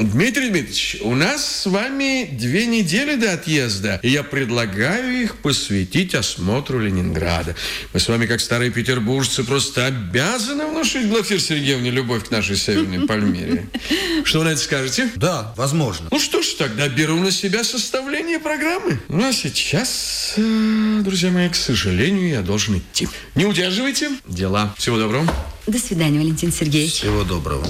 Дмитрий Дмитриевич, у нас с вами две недели до отъезда, и я предлагаю их посвятить осмотру Ленинграда. Мы с вами, как старые петербуржцы, просто обязаны внушить Глафир Сергеевне любовь к нашей Северной Пальмире. Что вы на это скажете? Да, возможно. Ну что ж, тогда беру на себя составление программы. Ну а сейчас, э, друзья мои, к сожалению, я должен идти. Не удерживайте. Дела. Всего доброго. До свидания, Валентин Сергеевич. Всего доброго.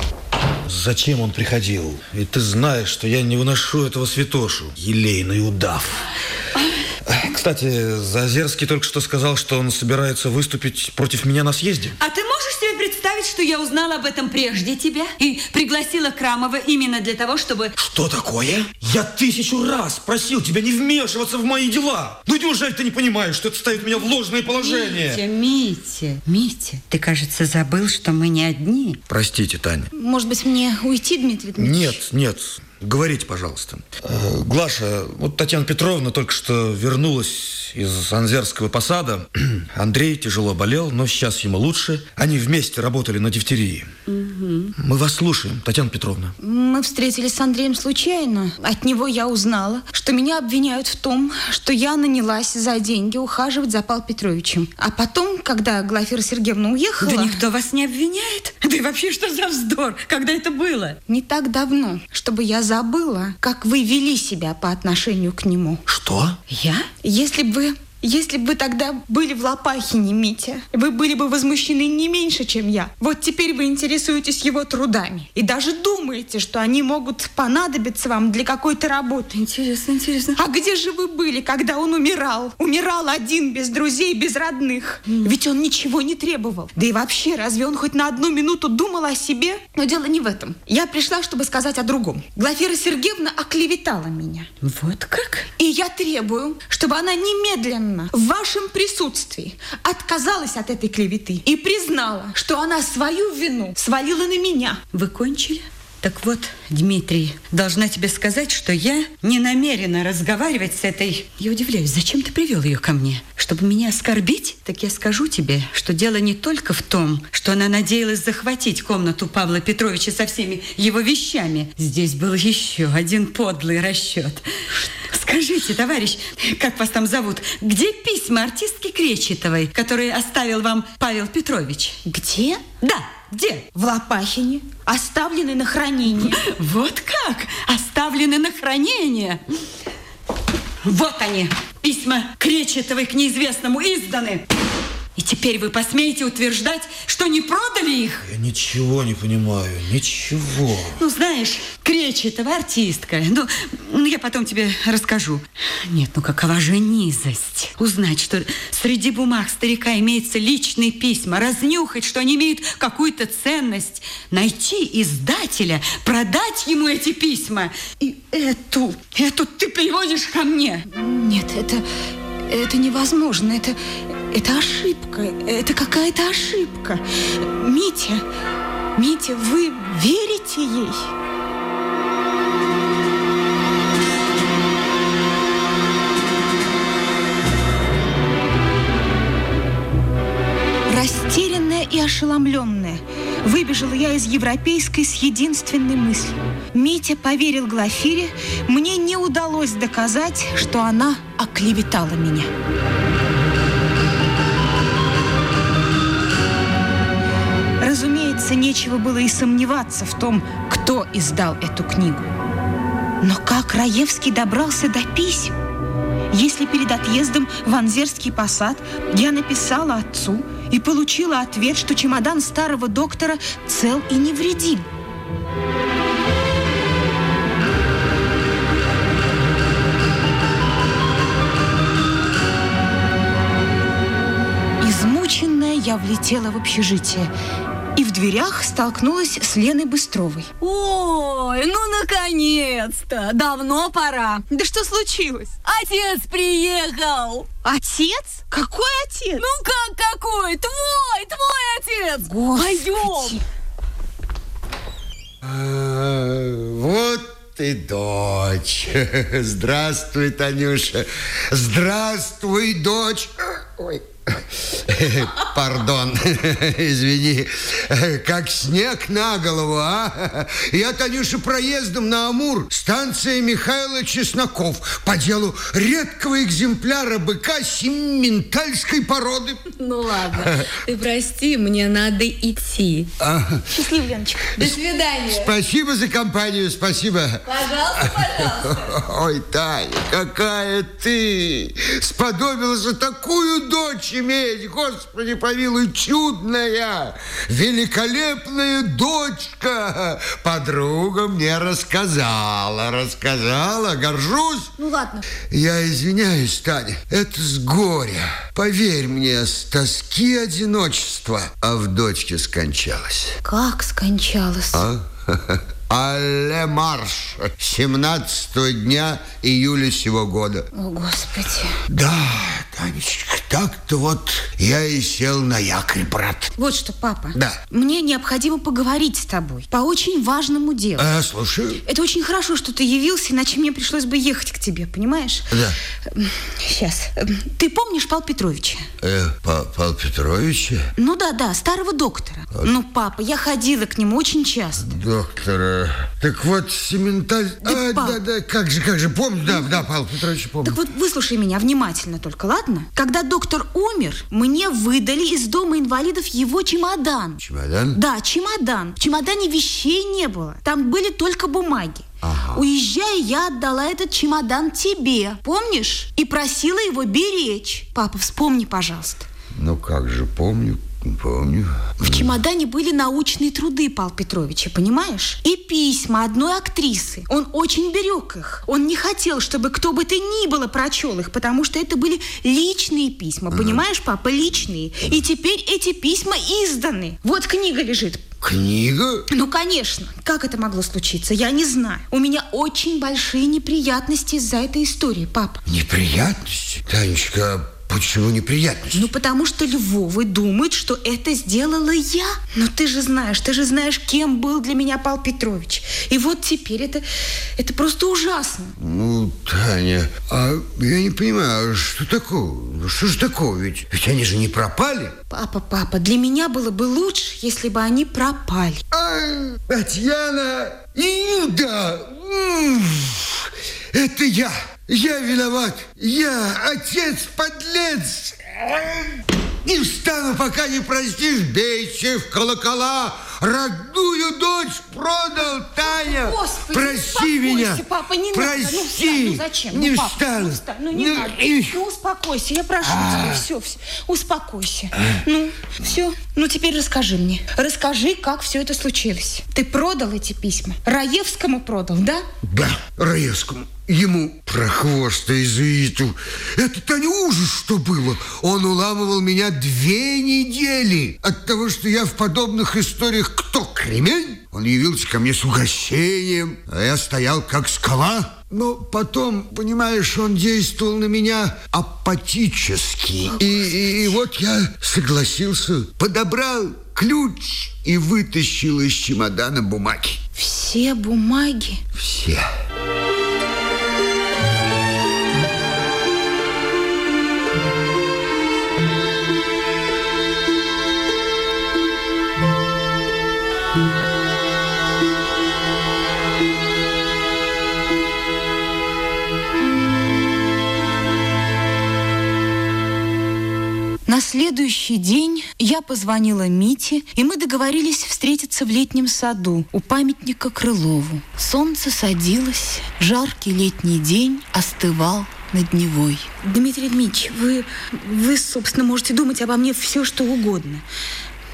Зачем он приходил? Ведь ты знаешь, что я не выношу этого святошу. Елейный удав. Кстати, Зазерский только что сказал, что он собирается выступить против меня на съезде. А ты можешь себе представить, что я узнала об этом прежде тебя и пригласила Крамова именно для того, чтобы... Что такое? Я тысячу раз просил тебя не вмешиваться в мои дела. Ну неужели ты не понимаешь, что это ставит меня в ложное положение? Митя, Митя, Митя, ты, кажется, забыл, что мы не одни. Простите, Таня. Может быть, мне уйти, Дмитрий Дмитриевич? Нет, нет. Говорите, пожалуйста. Э, Глаша, вот Татьяна Петровна только что вернулась из Анзерского посада. Андрей тяжело болел, но сейчас ему лучше. Они вместе работали на дифтерии. Мы вас слушаем, Татьяна Петровна. Мы встретились с Андреем случайно. От него я узнала, что меня обвиняют в том, что я нанялась за деньги ухаживать за Павлом Петровичем. А потом, когда Глафира Сергеевна уехала... Да никто вас не обвиняет. Да и вообще, что за вздор? Когда это было? Не так давно, чтобы я забыла, как вы вели себя по отношению к нему. Что? Я? Если бы вы... Если бы вы тогда были в Лопахине, Митя, вы были бы возмущены не меньше, чем я. Вот теперь вы интересуетесь его трудами. И даже думаете, что они могут понадобиться вам для какой-то работы. Интересно, интересно. А где же вы были, когда он умирал? Умирал один, без друзей, без родных. Ведь он ничего не требовал. Да и вообще, разве он хоть на одну минуту думал о себе? Но дело не в этом. Я пришла, чтобы сказать о другом. Глафира Сергеевна оклеветала меня. Вот как? И я требую, чтобы она немедленно в вашем присутствии отказалась от этой клеветы и признала, что она свою вину свалила на меня. Вы кончили? Так вот, Дмитрий, должна тебе сказать, что я не намерена разговаривать с этой... Я удивляюсь, зачем ты привел ее ко мне? Чтобы меня оскорбить? Так я скажу тебе, что дело не только в том, что она надеялась захватить комнату Павла Петровича со всеми его вещами. Здесь был еще один подлый расчет. Скажите, товарищ, как вас там зовут, где письма артистки Кречетовой, которые оставил вам Павел Петрович? Где? Да, где? В Лопахине. Оставлены на хранение. Вот как? Оставлены на хранение. Вот они, письма Кречетовой к неизвестному изданы. И теперь вы посмеете утверждать, что не продали их? Я ничего не понимаю, ничего. Ну, знаешь, Кречетова артистка. Ну, ну, я потом тебе расскажу. Нет, ну какова же низость. Узнать, что среди бумаг старика имеются личные письма, разнюхать, что они имеют какую-то ценность, найти издателя, продать ему эти письма. И эту, эту ты приводишь ко мне. Нет, это, это невозможно. Это, это ошибка. Это какая-то ошибка. Митя, Митя, вы верите ей? Растерянная и ошеломленная, выбежала я из европейской с единственной мыслью. Митя поверил Глафире, мне не удалось доказать, что она оклеветала меня. Разумеется, нечего было и сомневаться в том, кто издал эту книгу. Но как Раевский добрался до писем? Если перед отъездом в Анзерский посад я написала отцу и получила ответ, что чемодан старого доктора цел и невредим. Измученная я влетела в общежитие и в дверях столкнулась с Леной Быстровой. Ой, ну наконец-то! Давно пора. Да что случилось? Отец приехал! Отец? Какой отец? Ну как какой? Твой, твой отец! Господи. Пойдем! А, Вот и дочь. Здравствуй, Танюша. Здравствуй, дочь. Ой, Пардон, извини, как снег на голову, а? Я, Танюша, проездом на Амур, станция Михаила Чесноков, по делу редкого экземпляра быка симментальской породы. Ну ладно, ты прости, мне надо идти. Счастливо, Леночка. До свидания. Спасибо за компанию, спасибо. Пожалуйста, пожалуйста. Ой, Таня, какая ты! Сподобилась же такую дочь иметь, Господи, помилуй, чудная, великолепная дочка. Подруга мне рассказала, рассказала, горжусь. Ну ладно. Я извиняюсь, Таня, это с горя. Поверь мне, с тоски одиночества. А в дочке скончалась. Как скончалась? А? Алле марш 17 дня июля сего года. О, Господи. Да, Танечка, так-то вот я и сел на якорь, брат. Вот что, папа. Да. Мне необходимо поговорить с тобой по очень важному делу. А, слушаю. Это очень хорошо, что ты явился, иначе мне пришлось бы ехать к тебе, понимаешь? Да. Сейчас. Ты помнишь Павла Петровича? Э, Па- Павел Петрович, Ну да, да, старого доктора. Ну, папа, я ходила к нему очень часто. доктора. Так вот, сементаль... Да, а, пап. да, да, как же, как же, помню, да, да, Павел Петрович, помню. Так вот, выслушай меня внимательно только, ладно? Когда доктор умер, мне выдали из дома инвалидов его чемодан. Чемодан? Да, чемодан. В чемодане вещей не было. Там были только бумаги. Ага. Уезжая, я отдала этот чемодан тебе, помнишь? И просила его беречь. Папа, вспомни, пожалуйста. Ну, как же, помню, помню. В чемодане были научные труды Павла Петровича, понимаешь? И письма одной актрисы. Он очень берег их. Он не хотел, чтобы кто бы то ни было прочел их, потому что это были личные письма, понимаешь, папа, личные. И теперь эти письма изданы. Вот книга лежит. Книга? Ну, конечно. Как это могло случиться, я не знаю. У меня очень большие неприятности из-за этой истории, папа. Неприятности? Танечка, а почему неприятности? Ну, потому что Львовы думают, что это сделала я. Ну, ты же знаешь, ты же знаешь, кем был для меня Павел Петрович. И вот теперь это, это просто ужасно. Ну, Таня, а я не понимаю, а что такого? Ну, что же такого? Ведь, ведь они же не пропали. Папа, папа, для меня было бы лучше, если бы они пропали. А, Татьяна Иуда! Это я! Я виноват! Я отец-подлец! Не встану, пока не простишь, бейте в колокола! Родную дочь продал, Таня! Господи, Прости меня! папа, не Прости! надо. Ну, встань, ну зачем? Не ну, папа, встану! Ну, встань, ну, не Ну, надо. и- Ну, успокойся, я прошу тебя. Все, все, успокойся. А. Ну, все. Ну, теперь расскажи мне. Расскажи, как все это случилось. Ты продал эти письма? Раевскому продал, да? Да, Раевскому. Ему прохвоста иезуиту. Это Таня ужас, что было. Он уламывал меня две недели от того, что я в подобных историях кто кремень. Он явился ко мне с угощением, а я стоял как скала. Но потом, понимаешь, он действовал на меня апатически. И, и- и вот я согласился, подобрал ключ и вытащил из чемодана бумаги. Все бумаги. Все. На следующий день я позвонила Мите, и мы договорились встретиться в летнем саду у памятника Крылову. Солнце садилось, жаркий летний день остывал над Невой. Дмитрий Дмитриевич, вы, вы, собственно, можете думать обо мне все, что угодно.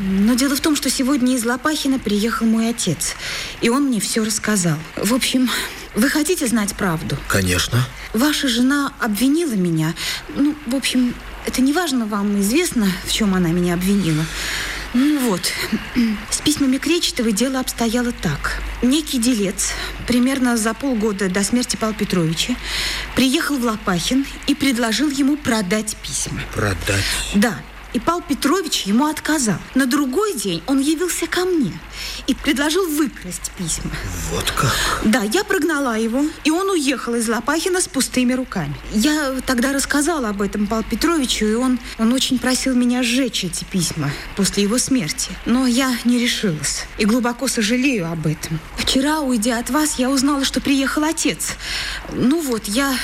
Но дело в том, что сегодня из Лопахина приехал мой отец, и он мне все рассказал. В общем, вы хотите знать правду? Конечно. Ваша жена обвинила меня. Ну, в общем, это не важно, вам известно, в чем она меня обвинила. Ну вот, с письмами Кречетовой дело обстояло так. Некий делец, примерно за полгода до смерти Павла Петровича, приехал в Лопахин и предложил ему продать письма. Продать. Да, И Павел Петрович ему отказал. На другой день он явился ко мне и предложил выкрасть письма. Вот как? Да, я прогнала его, и он уехал из Лопахина с пустыми руками. Я тогда рассказала об этом Павлу Петровичу, и он, он очень просил меня сжечь эти письма после его смерти. Но я не решилась и глубоко сожалею об этом. Вчера, уйдя от вас, я узнала, что приехал отец. Ну вот, я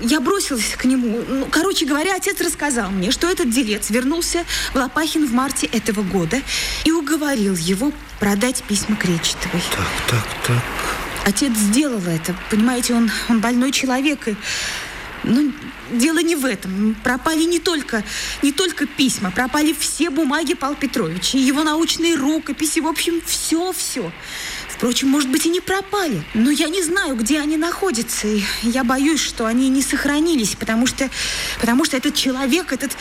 я бросилась к нему. Ну, короче говоря, отец рассказал мне, что этот делец вернулся в Лопахин в марте этого года и уговорил его продать письма Кречетовой. Так, так, так. Отец сделал это. Понимаете, он, он больной человек. И, ну, дело не в этом. Пропали не только, не только письма, пропали все бумаги Павла Петровича, его научные рукописи, в общем, все-все. Впрочем, может быть, и не пропали. Но я не знаю, где они находятся. И я боюсь, что они не сохранились, потому что, потому что этот человек, этот,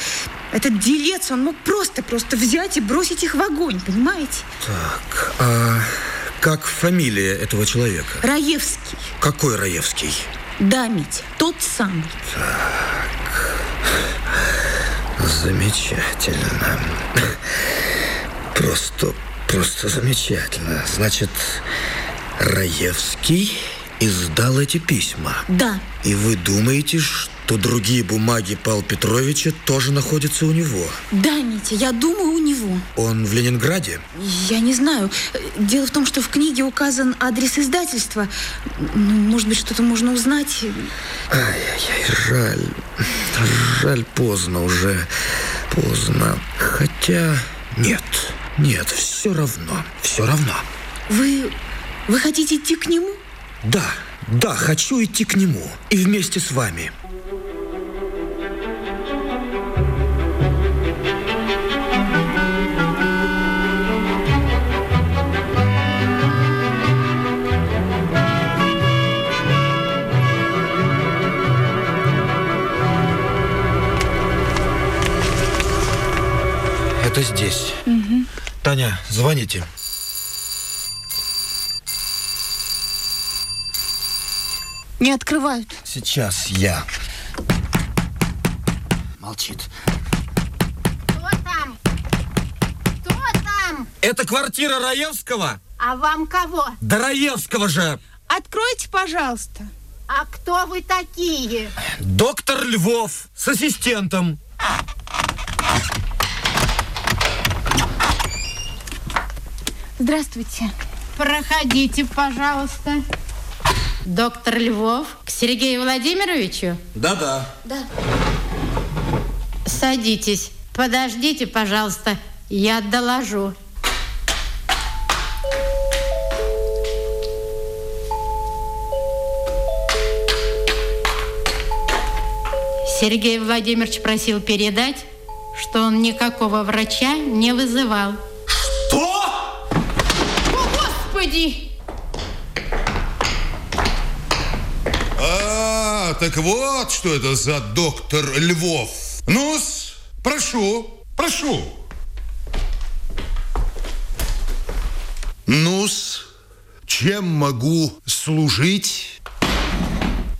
этот делец, он мог просто-просто взять и бросить их в огонь, понимаете? Так, а как фамилия этого человека? Раевский. Какой Раевский? Да, Митя, тот самый. Так, замечательно. Просто Просто замечательно. Значит, Раевский издал эти письма? Да. И вы думаете, что другие бумаги Павла Петровича тоже находятся у него? Да, Митя, я думаю, у него. Он в Ленинграде? Я не знаю. Дело в том, что в книге указан адрес издательства. Ну, может быть, что-то можно узнать. Ай-яй-яй, жаль. Жаль, поздно уже. Поздно. Хотя... Нет. Нет, все равно, все равно. Вы... вы хотите идти к нему? Да, да, хочу идти к нему. И вместе с вами. Здесь. Угу. Таня, звоните. Не открывают. Сейчас я. Молчит. Кто там? Кто там? Это квартира Раевского? А вам кого? Да Раевского же! Откройте, пожалуйста. А кто вы такие? Доктор Львов с ассистентом. Здравствуйте. Проходите, пожалуйста. Доктор Львов, к Сергею Владимировичу? Да-да. Да. Садитесь. Подождите, пожалуйста, я доложу. Сергей Владимирович просил передать, что он никакого врача не вызывал. Господи! А, так вот, что это за доктор Львов. ну прошу, прошу. Ну-с, чем могу служить?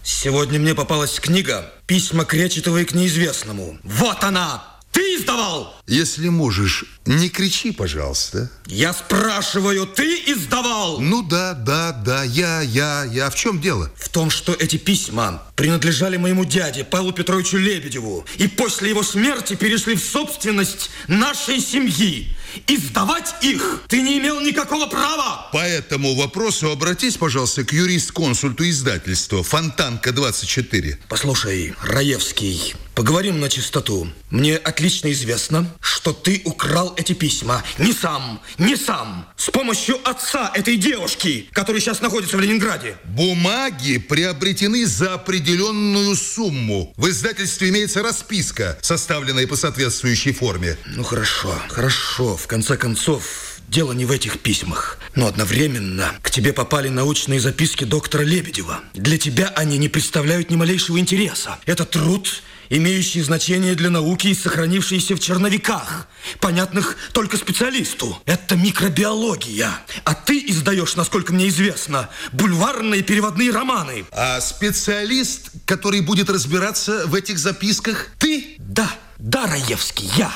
Сегодня мне попалась книга «Письма Кречетовой к неизвестному». Вот она! Издавал? Если можешь, не кричи, пожалуйста. Я спрашиваю, ты издавал? Ну да, да, да, я, я, я. В чем дело? В том, что эти письма принадлежали моему дяде Павлу Петровичу Лебедеву и после его смерти перешли в собственность нашей семьи. Издавать их ты не имел никакого права. По этому вопросу обратись, пожалуйста, к юрист-консульту издательства Фонтанка 24. Послушай, Раевский, поговорим на чистоту. Мне отлично известно, что ты украл эти письма. Не сам, не сам. С помощью отца этой девушки, которая сейчас находится в Ленинграде. Бумаги приобретены за определенную сумму. В издательстве имеется расписка, составленная по соответствующей форме. Ну хорошо, хорошо. В конце концов, Дело не в этих письмах, но одновременно к тебе попали научные записки доктора Лебедева. Для тебя они не представляют ни малейшего интереса. Это труд, имеющий значение для науки и сохранившийся в черновиках, понятных только специалисту. Это микробиология. А ты издаешь, насколько мне известно, бульварные переводные романы. А специалист, который будет разбираться в этих записках, ты? Да. Да, Раевский, я.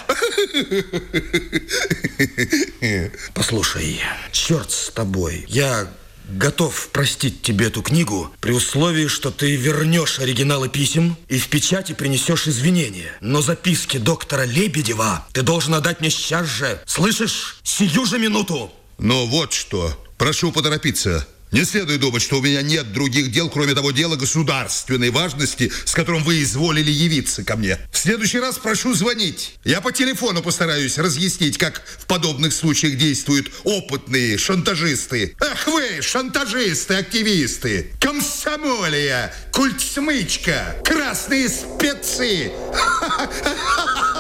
Послушай, черт с тобой. Я готов простить тебе эту книгу при условии, что ты вернешь оригиналы писем и в печати принесешь извинения. Но записки доктора Лебедева ты должен отдать мне сейчас же. Слышишь? Сию же минуту. Но вот что. Прошу поторопиться. Не следует думать, что у меня нет других дел, кроме того дела государственной важности, с которым вы изволили явиться ко мне. В следующий раз прошу звонить. Я по телефону постараюсь разъяснить, как в подобных случаях действуют опытные шантажисты. Ах вы, шантажисты, активисты, комсомолия, культ смычка, красные спецы.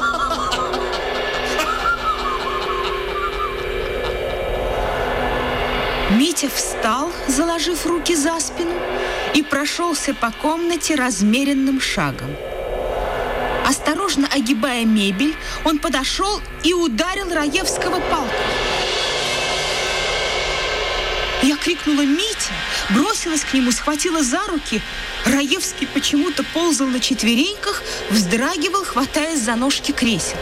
Митя встал, заложив руки за спину, и прошелся по комнате размеренным шагом. Осторожно огибая мебель, он подошел и ударил Раевского палкой. Я крикнула «Митя!», бросилась к нему, схватила за руки. Раевский почему-то ползал на четвереньках, вздрагивал, хватаясь за ножки кресел.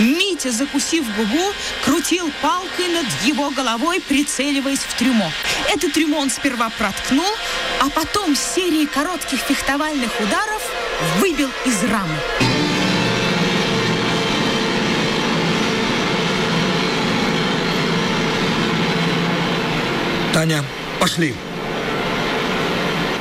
Митя, закусив губу, крутил палкой над его головой, прицеливаясь в трюмо. Это трюмо он сперва проткнул, а потом серией коротких фехтовальных ударов выбил из рамы. Таня, пошли.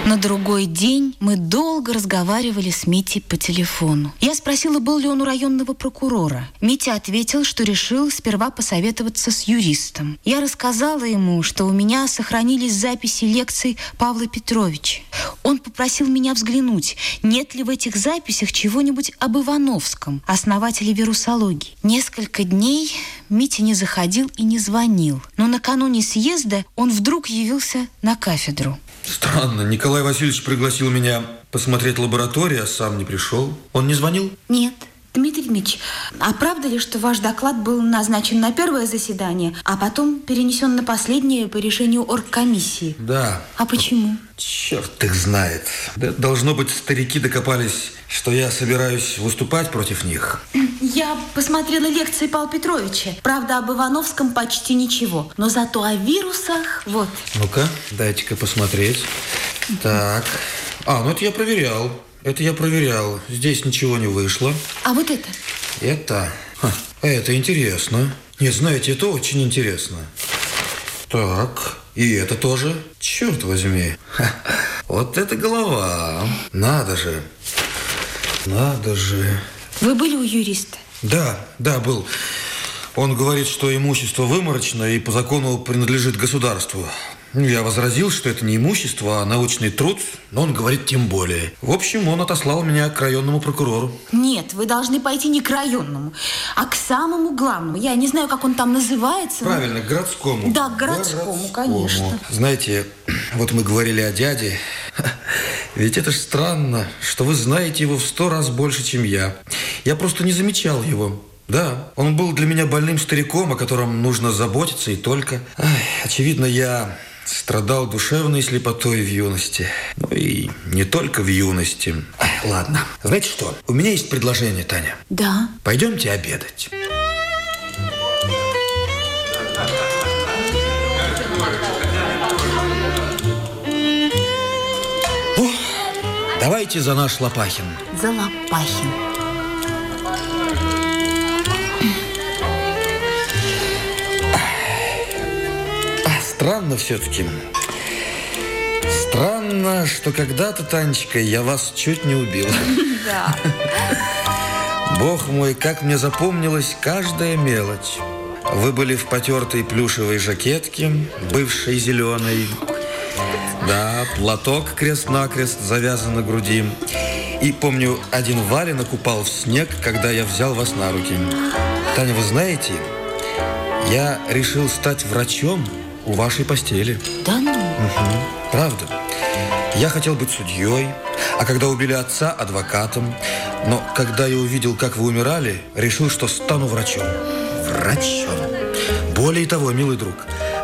На другой день мы долго разговаривали с Митей по телефону. Я спросила, был ли он у районного прокурора. Митя ответил, что решил сперва посоветоваться с юристом. Я рассказала ему, что у меня сохранились записи лекций Павла Петровича. Он попросил меня взглянуть, нет ли в этих записях чего-нибудь об Ивановском, основателе вирусологии. Несколько дней Митя не заходил и не звонил. Но накануне съезда он вдруг явился на кафедру. Странно, Николай Васильевич пригласил меня посмотреть лабораторию, а сам не пришел. Он не звонил? Нет. Дмитрий Дмитриевич, а правда ли, что ваш доклад был назначен на первое заседание, а потом перенесен на последнее по решению оргкомиссии? Да. А почему? Черт их знает. Да, должно быть, старики докопались, что я собираюсь выступать против них. Я посмотрела лекции Павла Петровича. Правда, об Ивановском почти ничего. Но зато о вирусах вот. Ну-ка, дайте-ка посмотреть. Так. А, ну это я проверял. Это я проверял. Здесь ничего не вышло. А вот это? Это? Ха, это интересно. Нет, знаете, это очень интересно. Так, и это тоже. Черт возьми. Ха, вот это голова. Надо же. Надо же. Вы были у юриста? Да, да, был. Он говорит, что имущество выморочно и по закону принадлежит государству. Ну, Я возразил, что это не имущество, а научный труд, но он говорит тем более. В общем, он отослал меня к районному прокурору. Нет, вы должны пойти не к районному, а к самому главному. Я не знаю, как он там называется. но- Правильно, к городскому. Да, к городскому, конечно. Знаете, вот мы говорили о дяде. Ведь это ж странно, что вы знаете его в сто раз больше, чем я. Я просто не замечал его. Да, он был для меня больным стариком, о котором нужно заботиться и только. Ай, очевидно, я страдал душевной слепотой в юности. Ну и не только в юности. Ай, ладно. Знаете что? У меня есть предложение, Таня. Да. Пойдемте обедать. О, давайте за наш Лопахин. За Лопахин. Странно все-таки. Странно, что когда-то, Танечка, я вас чуть не убил. Да. Бог мой, как мне запомнилась каждая мелочь. Вы были в потертой плюшевой жакетке, бывшей зеленой. Да, платок крест-накрест завязан на груди. И помню, один валенок упал в снег, когда я взял вас на руки. Таня, вы знаете, я решил стать врачом у вашей постели. Да ну? Правда. Я хотел быть судьей, а когда убили отца – адвокатом. Но когда я увидел, как вы умирали, решил, что стану врачом. Врачом. Более того, милый друг,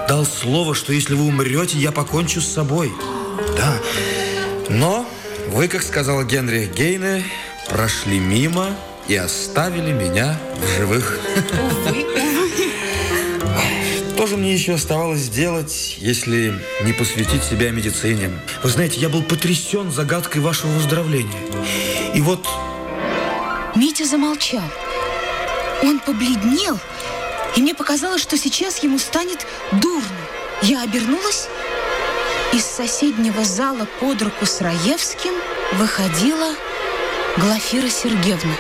дал слово, что если вы умрете, я покончу с собой. Да. Но вы, как сказал Генри Гейне, прошли мимо и оставили меня в живых. Что же мне еще оставалось сделать, если не посвятить себя медицине? Вы знаете, я был потрясен загадкой вашего выздоровления. И вот... Митя замолчал. Он побледнел, и мне показалось, что сейчас ему станет дурно. Я обернулась. Из соседнего зала под руку с Раевским выходила Глафира Сергеевна.